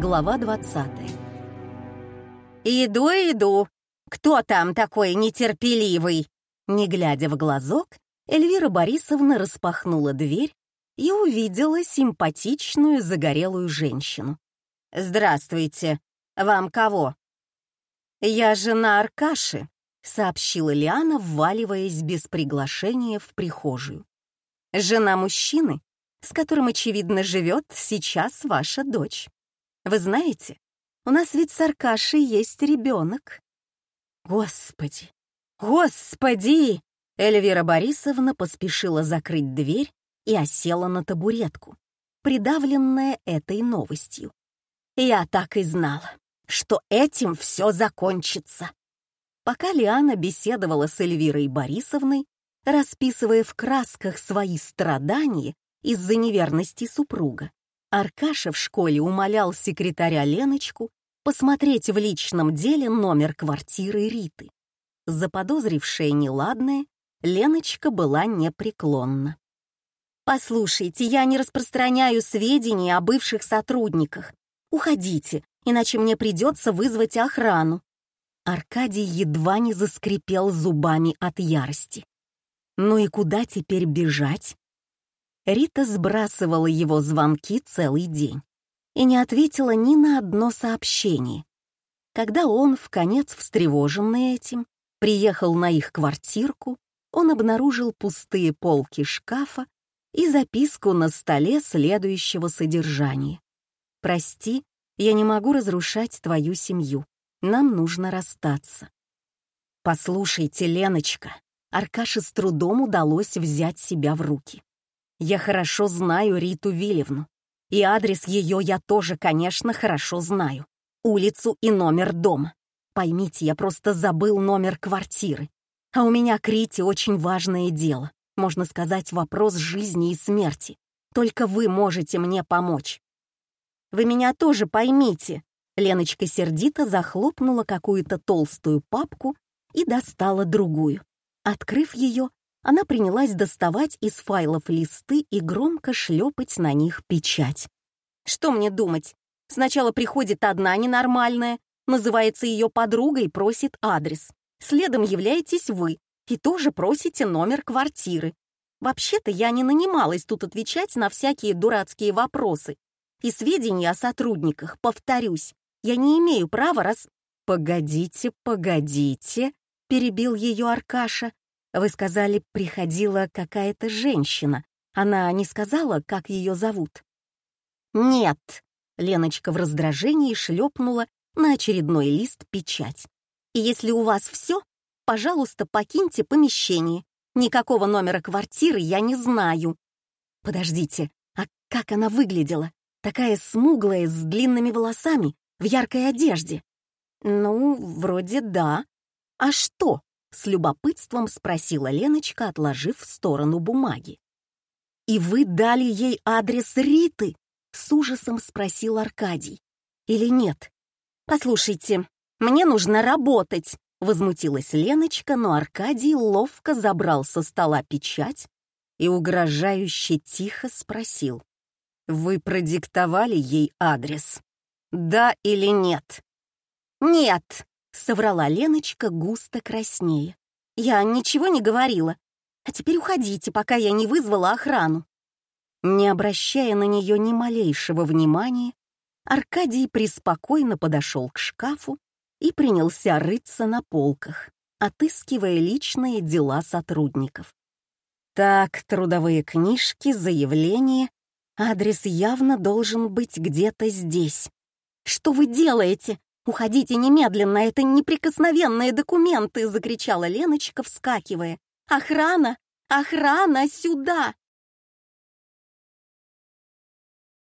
Глава 20 «Иду, иду! Кто там такой нетерпеливый?» Не глядя в глазок, Эльвира Борисовна распахнула дверь и увидела симпатичную загорелую женщину. «Здравствуйте! Вам кого?» «Я жена Аркаши», — сообщила Лиана, вваливаясь без приглашения в прихожую. «Жена мужчины, с которым, очевидно, живет сейчас ваша дочь. Вы знаете, у нас ведь с Аркашей есть ребенок. Господи! Господи! Эльвира Борисовна поспешила закрыть дверь и осела на табуретку, придавленная этой новостью. Я так и знала, что этим все закончится. Пока Лиана беседовала с Эльвирой Борисовной, расписывая в красках свои страдания из-за неверности супруга, Аркаша в школе умолял секретаря Леночку посмотреть в личном деле номер квартиры Риты. Заподозрившая неладное, Леночка была непреклонна. «Послушайте, я не распространяю сведения о бывших сотрудниках. Уходите, иначе мне придется вызвать охрану». Аркадий едва не заскрипел зубами от ярости. «Ну и куда теперь бежать?» Рита сбрасывала его звонки целый день и не ответила ни на одно сообщение. Когда он, в конец встревоженный этим, приехал на их квартирку, он обнаружил пустые полки шкафа и записку на столе следующего содержания. «Прости, я не могу разрушать твою семью. Нам нужно расстаться». «Послушайте, Леночка», Аркаше с трудом удалось взять себя в руки. Я хорошо знаю Риту Вилевну. И адрес ее я тоже, конечно, хорошо знаю. Улицу и номер дома. Поймите, я просто забыл номер квартиры. А у меня к Рите очень важное дело. Можно сказать, вопрос жизни и смерти. Только вы можете мне помочь. Вы меня тоже поймите. Леночка сердито захлопнула какую-то толстую папку и достала другую. Открыв ее, она принялась доставать из файлов листы и громко шлепать на них печать. Что мне думать? Сначала приходит одна ненормальная, называется ее подруга и просит адрес. Следом являетесь вы и тоже просите номер квартиры. Вообще-то я не нанималась тут отвечать на всякие дурацкие вопросы. И сведения о сотрудниках, повторюсь, я не имею права раз... «Погодите, погодите», — перебил ее Аркаша, вы сказали, приходила какая-то женщина. Она не сказала, как ее зовут? Нет. Леночка в раздражении шлепнула на очередной лист печать. И если у вас все, пожалуйста, покиньте помещение. Никакого номера квартиры я не знаю. Подождите, а как она выглядела? Такая смуглая, с длинными волосами, в яркой одежде. Ну, вроде да. А что? С любопытством спросила Леночка, отложив в сторону бумаги. «И вы дали ей адрес Риты?» С ужасом спросил Аркадий. «Или нет?» «Послушайте, мне нужно работать!» Возмутилась Леночка, но Аркадий ловко забрал со стола печать и угрожающе тихо спросил. «Вы продиктовали ей адрес? Да или нет?» «Нет!» — соврала Леночка густо краснее. «Я ничего не говорила. А теперь уходите, пока я не вызвала охрану». Не обращая на нее ни малейшего внимания, Аркадий преспокойно подошел к шкафу и принялся рыться на полках, отыскивая личные дела сотрудников. Так, трудовые книжки, заявления. Адрес явно должен быть где-то здесь. «Что вы делаете?» «Уходите немедленно, это неприкосновенные документы!» — закричала Леночка, вскакивая. «Охрана! Охрана! Сюда!»